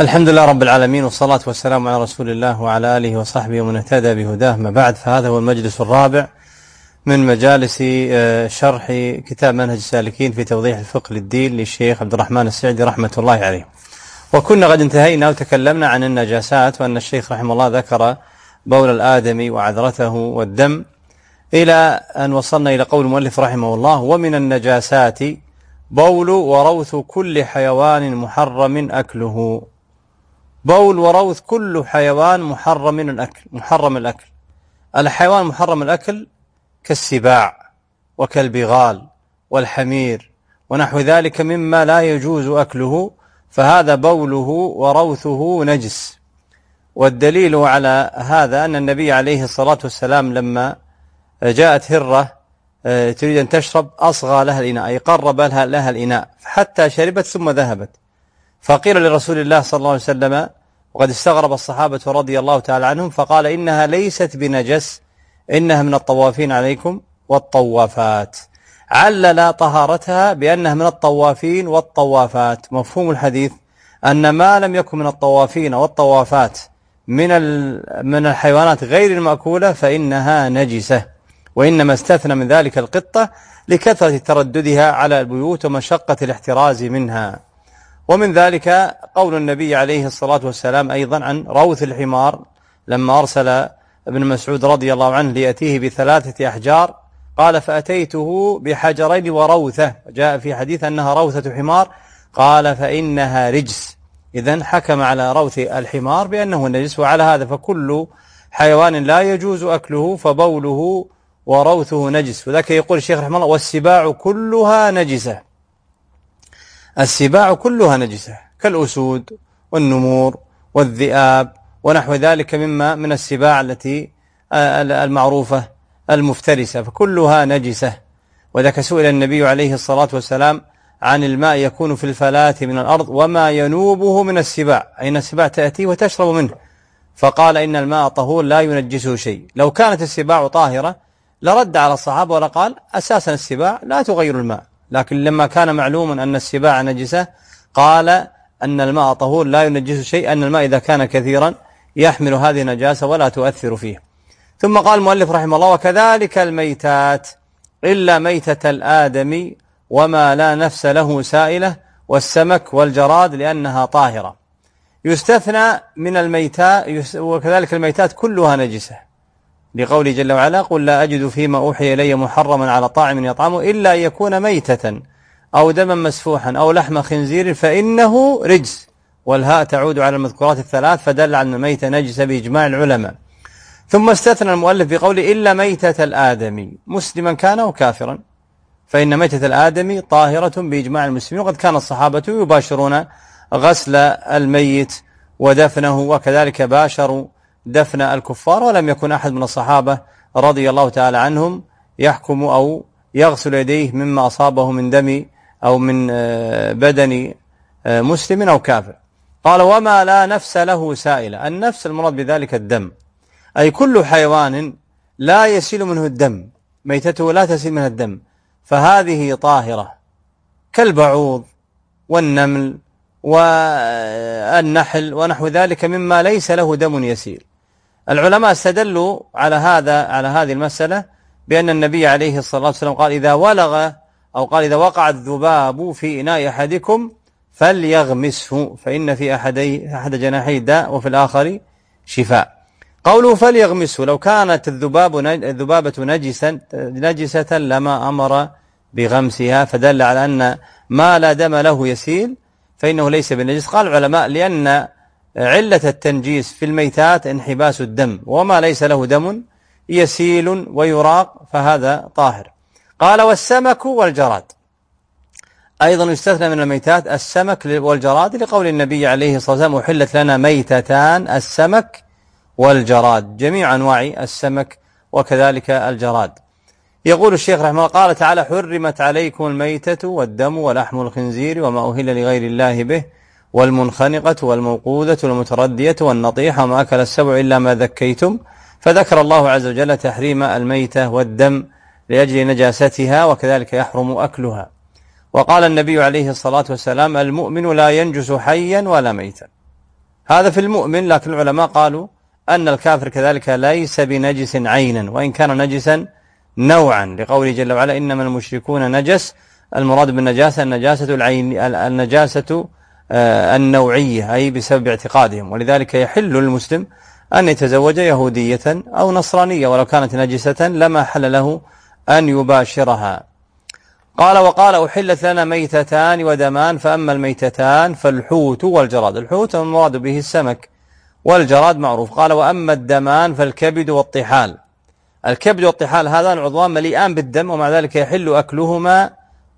الحمد لله رب العالمين والصلاة والسلام على رسول الله وعلى آله وصحبه ومن اهتدى بهداه. ما بعد فهذا هو المجلس الرابع من مجالس آه، شرح كتاب منهج السالكين في توضيح الفقه للدين للشيخ عبد الرحمن السعدي رحمة الله عليه. وكنا قد انتهينا وتكلمنا عن النجاسات وأن الشيخ رحمه الله ذكر بول الآدمي وعذرته والدم إلى أن وصلنا إلى قول المؤلف رحمه الله ومن النجاسات بول وروث كل حيوان محرم أكله. بول وروث كل حيوان محرم من الأكل محرم الأكل. الحيوان محرم الأكل كالسباع وكالبغال والحمير ونحو ذلك مما لا يجوز أكله فهذا بوله وروثه نجس. والدليل على هذا أن النبي عليه الصلاة والسلام لما جاءت هرة آه، تريد أن تشرب أصغى لها الإناء أي قرب لها, لها الإناء حتى شربت ثم ذهبت. فقيل لرسول الله صلى الله عليه وسلم وقد استغرب الصحابة رضي الله تعالى عنهم فقال إنها ليست بنجس إنها من الطوافين عليكم والطوافات. علل طهارتها بأنها من الطوافين والطوافات. مفهوم الحديث أن ما لم يكن من الطوافين والطوافات من من الحيوانات غير المأكولة فإنها نجسة وإنما استثنى من ذلك القطة لكثرة ترددها على البيوت ومشقة الاحتراز منها. ومن ذلك قول النبي عليه الصلاة والسلام أيضا عن روث الحمار لما أرسل ابن مسعود رضي الله عنه ليأتيه بثلاثة أحجار قال فأتيته بحجرين وروثة. جاء في حديث أنها روثة حمار. قال فإنها رجس. إذا حكم على روث الحمار بأنه نجس وعلى هذا فكل حيوان لا يجوز أكله فبوله وروثه نجس. وذاك يقول الشيخ رحمه الله والسباع كلها نجسة. السباع كلها نجسة كالأسود والنمور والذئاب ونحو ذلك مما من السباع التي آه، المعروفة المفترسة فكلها نجسة. وذاك سئل النبي عليه الصلاة والسلام عن الماء يكون في الفلاة من الأرض وما ينوبه من السباع أين السباع تأتي وتشرب منه. فقال إن الماء طهور لا ينجسه شيء. لو كانت السباع طاهرة لرد على الصحابة ولقال أساسا السباع لا تغير الماء. لكن لما كان معلوما أن السباع نجسة قال أن الماء طهور لا ينجسه شيء أن الماء إذا كان كثيرا يحمل هذه النجاسة ولا تؤثر فيه. ثم قال المؤلف رحمه الله وكذلك الميتات إلا ميتة الآدم وما لا نفس له سائلة والسمك والجراد لأنها طاهرة. يستثنى من الميتات وكذلك الميتات كلها نجسة. لقوله جل وعلا قل لا أجد فيما أوحي إلي محرما على طاعم يطعمه إلا أن يكون ميتة أو دما مسفوحا أو لحم خنزير فإنه رجس والهاء تعود على المذكورات الثلاث فدل على الميتة نجس بإجماع العلماء. ثم استثنى المؤلف بقوله إلا ميتة الآدمي مسلما كان أو كافرا. فإن ميتة الآدمي طاهرة بإجماع المسلمين وقد كان الصحابة يباشرون غسل الميت ودفنه وكذلك باشروا دفن الكفار ولم يكن أحد من الصحابة رضي الله تعالى عنهم يحكم أو يغسل يديه مما أصابه من دم أو من آه، بدن آه، مسلم أو كافر. قال وما لا نفس له سائلة. النفس المراد بذلك الدم. أي كل حيوان لا يسيل منه الدم ميتته لا تسيل منها الدم. فهذه طاهرة كالبعوض والنمل والنحل ونحو ذلك مما ليس له دم يسيل. العلماء استدلوا على هذا على هذه المسألة بأن النبي عليه الصلاة والسلام قال إذا ولغ أو قال إذا وقع الذباب في إناء أحدكم فليغمسه فإن في أحدي أحد جناحي داء وفي الآخر شفاء. قوله فليغمسه لو كانت الذباب الذبابة نجسا نجسة لما أمر بغمسها فدل على أن ما لا دم له يسيل فإنه ليس بالنجس. قال العلماء لأن علة التنجيس في الميتات انحباس الدم وما ليس له دم يسيل ويراق فهذا طاهر. قال والسمك والجراد. أيضا يستثنى من الميتات السمك والجراد لقول النبي عليه الصلاة والسلام أحلت لنا ميتتان السمك والجراد. جميع أنواع السمك وكذلك الجراد. يقول الشيخ رحمه الله قال تعالى حرمت عليكم الميتة والدم ولحم الخنزير وما أهل لغير الله به والمنخنقة والموقوذة والمتردية والنطيحة وما أكل السبع إلا ما ذكيتم فذكر الله عز وجل تحريم الميتة والدم لأجل نجاستها وكذلك يحرم أكلها. وقال النبي عليه الصلاة والسلام المؤمن لا ينجس حيا ولا ميتا. هذا في المؤمن لكن العلماء قالوا أن الكافر كذلك ليس بنجس عينا وإن كان نجسا نوعا. لقوله جل وعلا إنما المشركون نجس. المراد بالنجاسة النجاسة العين النجاسة النوعية أي بسبب اعتقادهم. ولذلك يحل للمسلم أن يتزوج يهودية أو نصرانية ولو كانت نجسة لما حل له أن يباشرها. قال وقال أحلت لنا ميتتان ودمان فأما الميتتان فالحوت والجراد. الحوت المراد به السمك والجراد معروف. قال وأما الدمان فالكبد والطحال. الكبد والطحال هذان العضوان مليئان بالدم ومع ذلك يحل أكلهما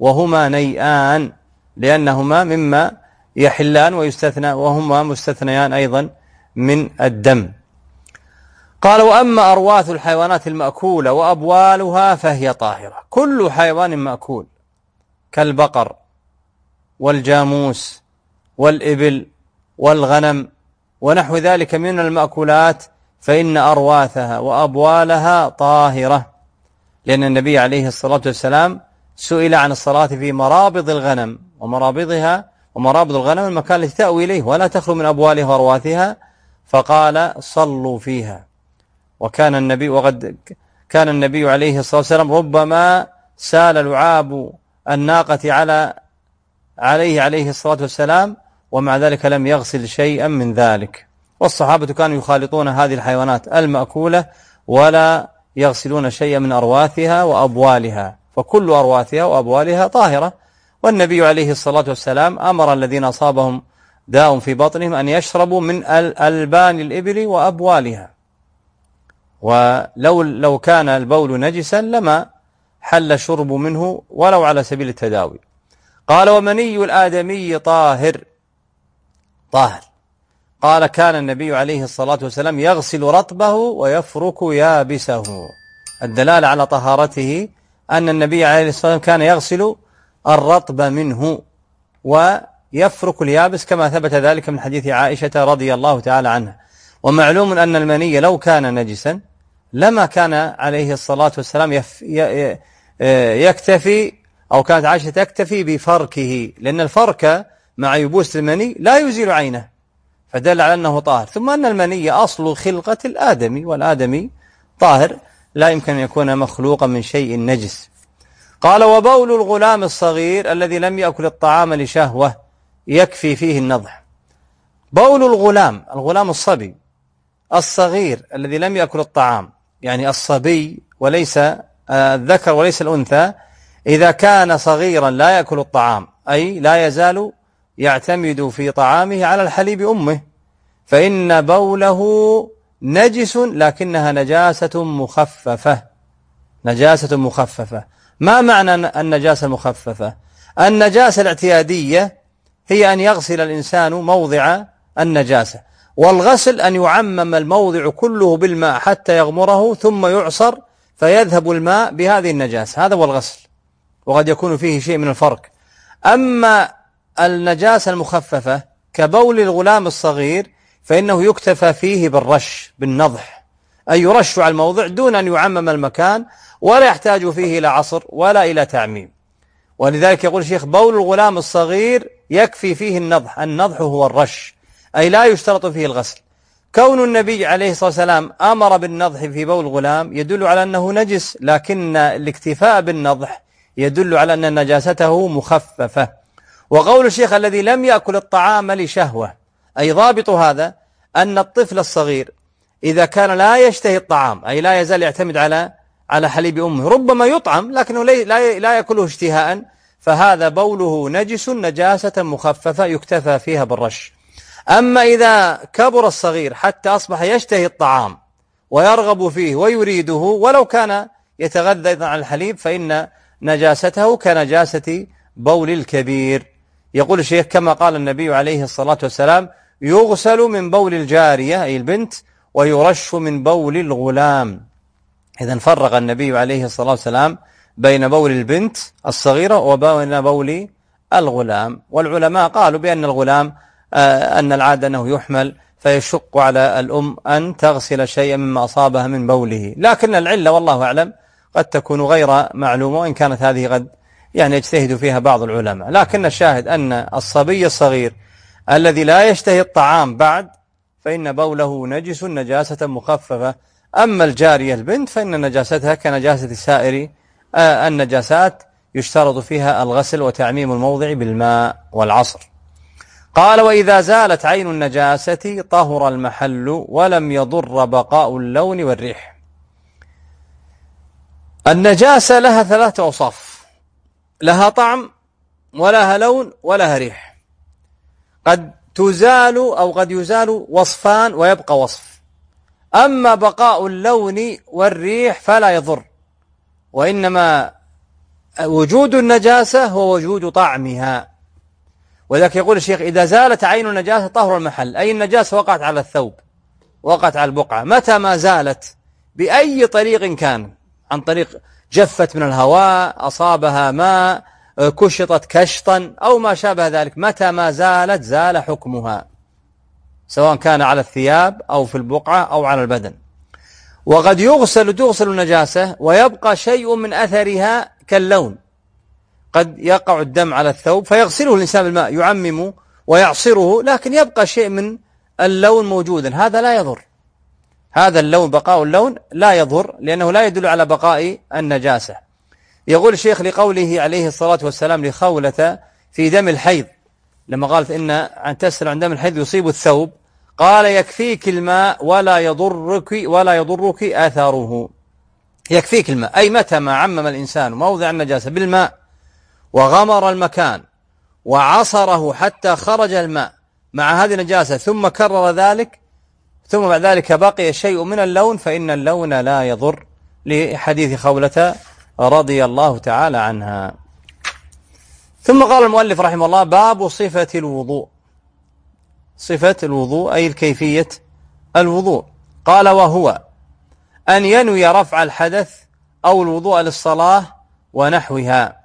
وهما نيئان لأنهما مما يحلان ويستثنى وهما مستثنيان أيضا من الدم. قال وأما أرواث الحيوانات المأكولة وأبوالها فهي طاهرة. كل حيوان مأكول كالبقر والجاموس والإبل والغنم ونحو ذلك من المأكولات فإن أرواثها وأبوالها طاهرة. لأن النبي عليه الصلاة والسلام سئل عن الصلاة في مرابض الغنم ومرابضها ومرابض الغنم المكان التي تأوي إليه ولا تخلو من أبوالها وأرواثها. فقال صلوا فيها. وكان النبي وقد كان النبي عليه الصلاة والسلام ربما سال لعاب الناقة على عليه عليه الصلاة والسلام ومع ذلك لم يغسل شيئا من ذلك. والصحابة كانوا يخالطون هذه الحيوانات المأكولة ولا يغسلون شيئا من أرواثها وأبوالها. فكل أرواثها وأبوالها طاهرة. والنبي عليه الصلاة والسلام أمر الذين أصابهم داء في بطنهم أن يشربوا من ألبان الإبل وأبوالها. ولو لو كان البول نجسا لما حل الشرب منه ولو على سبيل التداوي. قال ومني الآدمي طاهر. طاهر. قال كان النبي عليه الصلاة والسلام يغسل رطبه ويفرك يابسه. الدلالة على طهارته أن النبي عليه الصلاة والسلام كان يغسل الرطب منه ويفرك اليابس كما ثبت ذلك من حديث عائشة رضي الله تعالى عنها. ومعلوم أن المني لو كان نجسا لما كان عليه الصلاة والسلام يف يكتفي أو كانت عائشة تكتفي بفركه لأن الفرك مع يبوس المني لا يزيل عينه فدل على أنه طاهر. ثم أن المني أصل خلقة الآدمي والآدمي طاهر لا يمكن أن يكون مخلوقا من شيء نجس. قال وبول الغلام الصغير الذي لم يأكل الطعام لشهوة يكفي فيه النضح. بول الغلام الغلام الصبي الصغير الذي لم يأكل الطعام يعني الصبي وليس الذكر وليس الأنثى إذا كان صغيرا لا يأكل الطعام أي لا يزال يعتمد في طعامه على الحليب أمه فإن بوله نجس لكنها نجاسة مخففة. نجاسة مخففة. ما معنى النجاسة المخففة؟ النجاسة الاعتيادية هي أن يغسل الإنسان موضع النجاسة والغسل أن يعمم الموضع كله بالماء حتى يغمره ثم يعصر فيذهب الماء بهذه النجاسة. هذا هو الغسل وقد يكون فيه شيء من الفرق. أما النجاسة المخففة كبول الغلام الصغير فإنه يكتفى فيه بالرش بالنضح. أي يرش على الموضع دون أن يعمم المكان ولا يحتاج فيه إلى عصر ولا إلى تعميم. ولذلك يقول الشيخ بول الغلام الصغير يكفي فيه النضح النضح هو الرش أي لا يشترط فيه الغسل. كون النبي عليه الصلاة والسلام أمر بالنضح في بول الغلام يدل على أنه نجس لكن الاكتفاء بالنضح يدل على أن نجاسته مخففة. وقول الشيخ الذي لم يأكل الطعام لشهوة أي ضابط هذا أن الطفل الصغير إذا كان لا يشتهي الطعام أي لا يزال يعتمد على على حليب أمه. ربما يطعم لكنه لا لا يأكله اشتهاء. فهذا بوله نجس نجاسة مخففة يكتفى فيها بالرش. أما إذا كبر الصغير حتى أصبح يشتهي الطعام ويرغب فيه ويريده ولو كان يتغذى أيضا على الحليب فإن نجاسته كنجاسة بول الكبير. يقول الشيخ كما قال النبي عليه الصلاة والسلام يغسل من بول الجارية أي البنت ويرش من بول الغلام. إذا فرق النبي عليه الصلاة والسلام بين بول البنت الصغيرة وبين بول الغلام. والعلماء قالوا بأن الغلام آه، أن العادة أنه يحمل فيشق على الأم أن تغسل شيئا مما أصابها من بوله. لكن العلة والله أعلم قد تكون غير معلومة وإن كانت هذه قد يعني يجتهد فيها بعض العلماء. لكن الشاهد أن الصبي الصغير الذي لا يشتهي الطعام بعد فإن بوله نجس نجاسة مخففة. أما الجارية البنت فإن نجاستها كنجاسة سائر آه، النجاسات يشترط فيها الغسل وتعميم الموضع بالماء والعصر. قال وإذا زالت عين النجاسة طهر المحل ولم يضر بقاء اللون والريح. النجاسة لها ثلاثة أوصاف. لها طعم ولها لون ولها ريح. قد تزال أو قد يزال وصفان ويبقى وصف. أما بقاء اللون والريح فلا يضر وإنما وجود النجاسة هو وجود طعمها. ولذلك يقول الشيخ إذا زالت عين النجاسة طهر المحل. أي النجاسة وقعت على الثوب وقعت على البقعة. متى ما زالت؟ بأي طريق كان؟ عن طريق جفت من الهواء أصابها ماء كشطت كشطا أو ما شابه ذلك متى ما زالت زال حكمها سواء كان على الثياب أو في البقعة أو على البدن. وقد يغسل تغسل النجاسة ويبقى شيء من أثرها كاللون. قد يقع الدم على الثوب فيغسله الإنسان بالماء يعمم ويعصره لكن يبقى شيء من اللون موجودا. هذا لا يضر. هذا اللون بقاء اللون لا يضر لأنه لا يدل على بقاء النجاسة. يقول الشيخ لقوله عليه الصلاة والسلام لخولة في دم الحيض لما قالت إن أن تسأل عن دم الحيض يصيب الثوب قال يكفيك الماء ولا يضرك ولا يضرك أثره. يكفيك الماء. أي متى ما عمم الإنسان موضع النجاسة بالماء وغمر المكان وعصره حتى خرج الماء مع هذه النجاسة ثم كرر ذلك ثم بعد ذلك بقي شيء من اللون فإن اللون لا يضر لحديث خولة رضي الله تعالى عنها. ثم قال المؤلف رحمه الله باب صفة الوضوء. صفة الوضوء أي الكيفية الوضوء. قال وهو أن ينوي رفع الحدث أو الوضوء للصلاة ونحوها.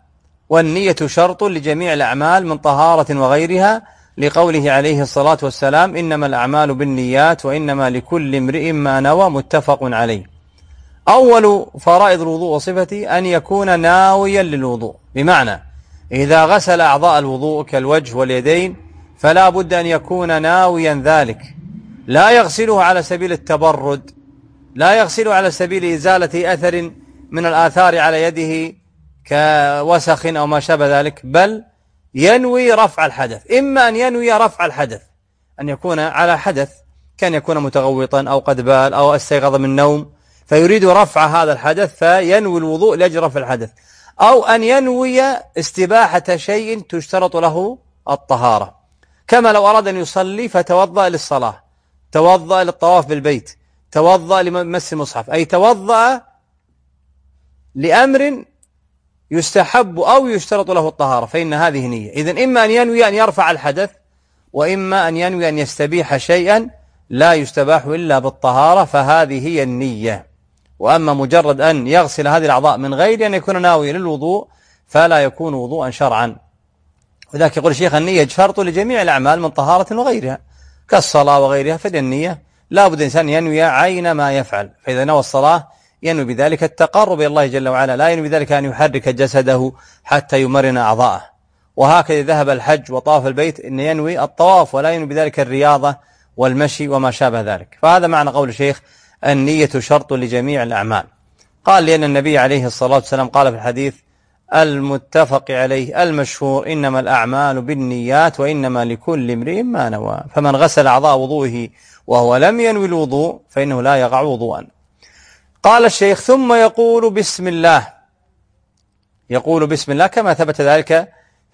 والنية شرط لجميع الأعمال من طهارة وغيرها لقوله عليه الصلاة والسلام إنما الأعمال بالنيات وإنما لكل امرئ ما نوى متفق عليه. أول فرائض الوضوء وصفته أن يكون ناويا للوضوء. بمعنى إذا غسل أعضاء الوضوء كالوجه واليدين فلا بد أن يكون ناويا ذلك. لا يغسله على سبيل التبرد لا يغسله على سبيل إزالة أثر من الآثار على يده كوسخ أو ما شابه ذلك بل ينوي رفع الحدث. إما أن ينوي رفع الحدث أن يكون على حدث كان يكون متغوطا أو قد بال أو استيقظ من نوم فيريد رفع هذا الحدث فينوي الوضوء لأجل رفع الحدث. أو أن ينوي استباحة شيء تشترط له الطهارة. كما لو أراد أن يصلي فتوضأ للصلاة. توضأ للطواف بالبيت. توضأ لمس المصحف. أي توضأ لأمر يستحب أو يشترط له الطهارة. فإن هذه نية. إذن إما أن ينوي أن يرفع الحدث وإما أن ينوي أن يستبيح شيئا لا يستباح إلا بالطهارة. فهذه هي النية. وأما مجرد أن يغسل هذه الأعضاء من غير أن يكون ناويا للوضوء فلا يكون وضوءا شرعا. وذلك يقول الشيخ النية شرط لجميع الأعمال من طهارة وغيرها. كالصلاة وغيرها فالنية لا بد الإنسان ينوي عين ما يفعل. فإذا نوى الصلاة ينوي بذلك التقرب إلى الله جل وعلا. لا ينوي بذلك أن يحرك جسده حتى يمرن أعضاءه. وهكذا ذهب الحج وطاف البيت أن ينوي الطواف ولا ينوي بذلك الرياضة والمشي وما شابه ذلك. فهذا معنى قول الشيخ النية شرط لجميع الأعمال. قال لأن النبي عليه الصلاة والسلام قال في الحديث المتفق عليه المشهور إنما الأعمال بالنيات وإنما لكل امرئ ما نوى. فمن غسل أعضاء وضوئه وهو لم ينوي الوضوء فإنه لا يقع وضوءا. قال الشيخ ثم يقول بسم الله. يقول بسم الله كما ثبت ذلك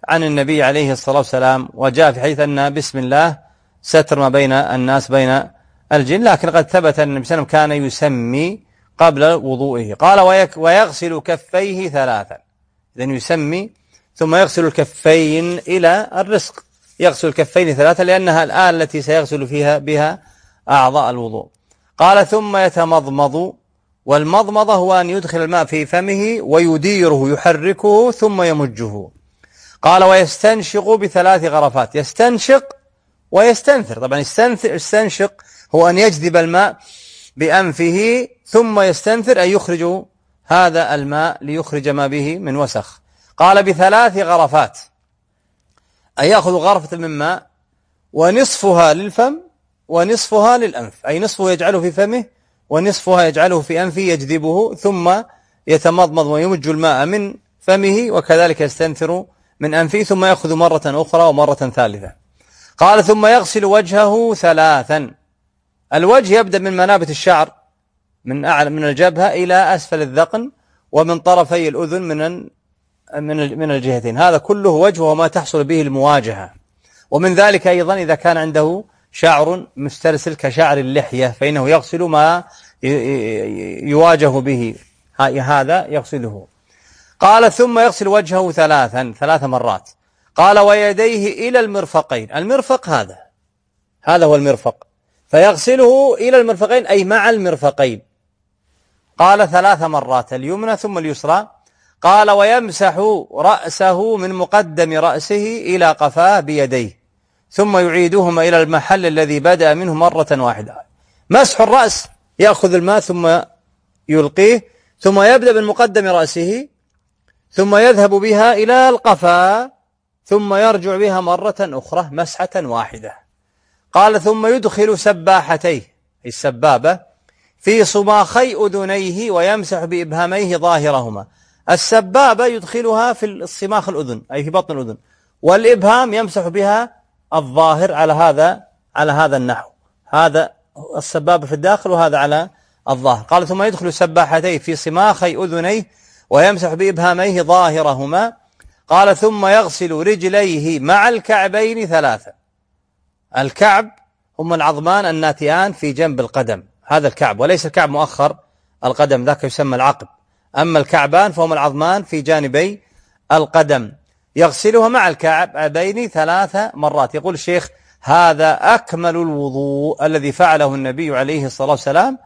عن النبي عليه الصلاة والسلام. وجاء في حديث أن بسم الله ستر ما بين الناس بين الجن لكن قد ثبت أن النبي صلى الله عليه وسلم كان يسمي قبل وضوئه. قال ويغسل كفيه ثلاثا. إذا يسمي ثم يغسل الكفين إلى الرزق. يغسل الكفين ثلاثا لأنها الآن التي سيغسل فيها بها أعضاء الوضوء. قال ثم يتمضمض والمضمضة هو أن يدخل الماء في فمه ويديره يحركه ثم يمجه. قال ويستنشق بثلاث غرفات. يستنشق ويستنثر. طبعا يستنشق هو أن يجذب الماء بأنفه ثم يستنثر أن يخرج هذا الماء ليخرج ما به من وسخ. قال بثلاث غرفات أن يأخذ غرفة من ماء ونصفها للفم ونصفها للأنف أي نصفه يجعله في فمه ونصفها يجعله في أنفه يجذبه ثم يتمضمض ويمج الماء من فمه وكذلك يستنثر من أنفه ثم يأخذ مرة أخرى ومرة ثالثة. قال ثم يغسل وجهه ثلاثا. الوجه يبدأ من منابت الشعر من أعلى من الجبهة إلى أسفل الذقن ومن طرفي الأذن من من من الجهتين. هذا كله وجه وما تحصل به المواجهة. ومن ذلك أيضا إذا كان عنده شعر مسترسل كشعر اللحية فإنه يغسل ما يواجه به. هذا يغسله. قال ثم يغسل وجهه ثلاثا ثلاث مرات. قال ويديه إلى المرفقين. المرفق هذا. هذا هو المرفق. فيغسله إلى المرفقين أي مع المرفقين. قال ثلاث مرات اليمنى ثم اليسرى. قال ويمسح رأسه من مقدم رأسه إلى قفاه بيديه ثم يعيدهما إلى المحل الذي بدأ منه مرة واحدة. مسح الرأس يأخذ الماء ثم يلقيه ثم يبدأ من مقدم رأسه ثم يذهب بها إلى القفا ثم يرجع بها مرة أخرى مسحة واحدة. قال ثم يدخل سباحتيه السبابة في صماخي أذنيه ويمسح بإبهاميه ظاهرهما. السبابة يدخلها في الصماخ الأذن أي في بطن الأذن والإبهام يمسح بها الظاهر على هذا على هذا النحو. هذا السبابة في الداخل وهذا على الظاهر. قال ثم يدخل سباحتيه في صماخي أذنيه ويمسح بإبهاميه ظاهرهما. قال ثم يغسل رجليه مع الكعبين ثلاثة. الكعب هم العظمان الناتئان في جنب القدم. هذا الكعب وليس الكعب مؤخر القدم ذاك يسمى العقب. أما الكعبان فهم العظمان في جانبي القدم. يغسلها مع الكعبين ثلاث مرات. يقول الشيخ هذا أكمل الوضوء الذي فعله النبي عليه الصلاة والسلام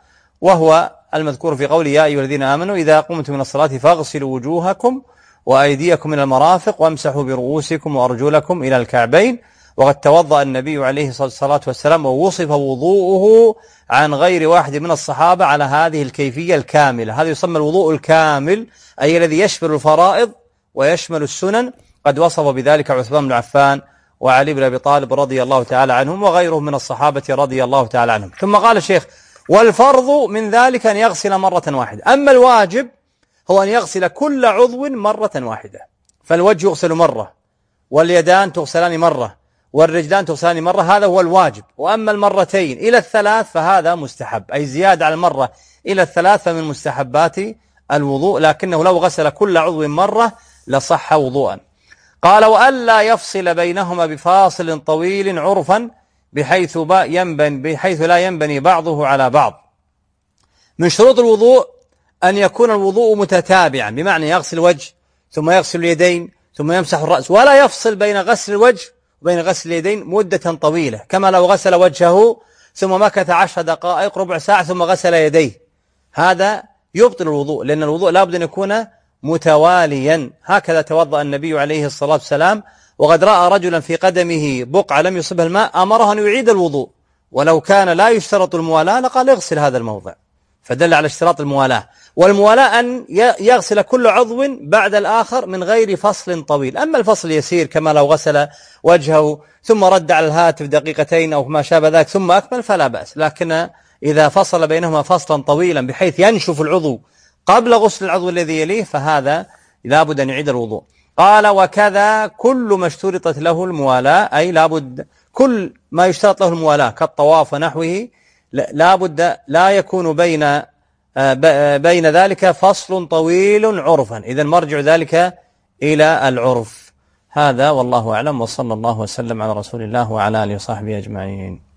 وهو المذكور في قوله يا أيها الذين آمنوا إذا قمتم من الصلاة فاغسلوا وجوهكم وأيديكم من المرافق وامسحوا برؤوسكم وأرجلكم إلى الكعبين وقد توضأ النبي عليه الصلاة والسلام ووصف وضوءه عن غير واحد من الصحابة على هذه الكيفية الكاملة. هذا يسمى الوضوء الكامل أي الذي يشمل الفرائض ويشمل السنن. قد وصف بذلك عثمان بن عفان وعلي بن أبي طالب رضي الله تعالى عنهم وغيرهم من الصحابة رضي الله تعالى عنهم. ثم قال الشيخ والفرض من ذلك أن يغسل مرة واحدة. أما الواجب هو أن يغسل كل عضو مرة واحدة. فالوجه يغسل مرة واليدان تغسلان مرة. والرجلان تغسلان مرة هذا هو الواجب. وأما المرتين إلى الثلاث فهذا مستحب. أي زيادة على المرة إلى الثلاث فمن مستحبات الوضوء لكنه لو غسل كل عضو مرة لصح وضوءا. قال وألا يفصل بينهما بفاصل طويل عرفا بحيث ينبن بحيث لا ينبني بعضه على بعض. من شروط الوضوء أن يكون الوضوء متتابعا بمعنى يغسل الوجه ثم يغسل اليدين ثم يمسح الرأس ولا يفصل بين غسل الوجه وبين غسل اليدين مدة طويلة كما لو غسل وجهه ثم مكث عشر دقائق ربع ساعة ثم غسل يديه. هذا يبطل الوضوء لأن الوضوء لابد أن يكون متواليا. هكذا توضأ النبي عليه الصلاة والسلام وقد رأى رجلا في قدمه بقعة لم يصبها الماء أمره أن يعيد الوضوء. ولو كان لا يشترط الموالاة لقال اغسل هذا الموضع. فدل على اشتراط الموالاة. والموالاة أن يغسل كل عضو بعد الآخر من غير فصل طويل. أما الفصل يسير كما لو غسل وجهه ثم رد على الهاتف دقيقتين أو ما شابه ذلك ثم أكمل فلا بأس. لكن إذا فصل بينهما فصلا طويلا بحيث ينشف العضو قبل غسل العضو الذي يليه فهذا لابد أن يعيد الوضوء. قال وكذا كل ما اشترطت له الموالاة. أي لابد كل ما يشترط له الموالاة كالطواف ونحوه لابد لا يكون بين آه، بين ذلك فصل طويل عرفا. إذا مرجع ذلك إلى العرف. هذا والله أعلم وصلى الله وسلم على رسول الله وعلى آله وصحبه أجمعين.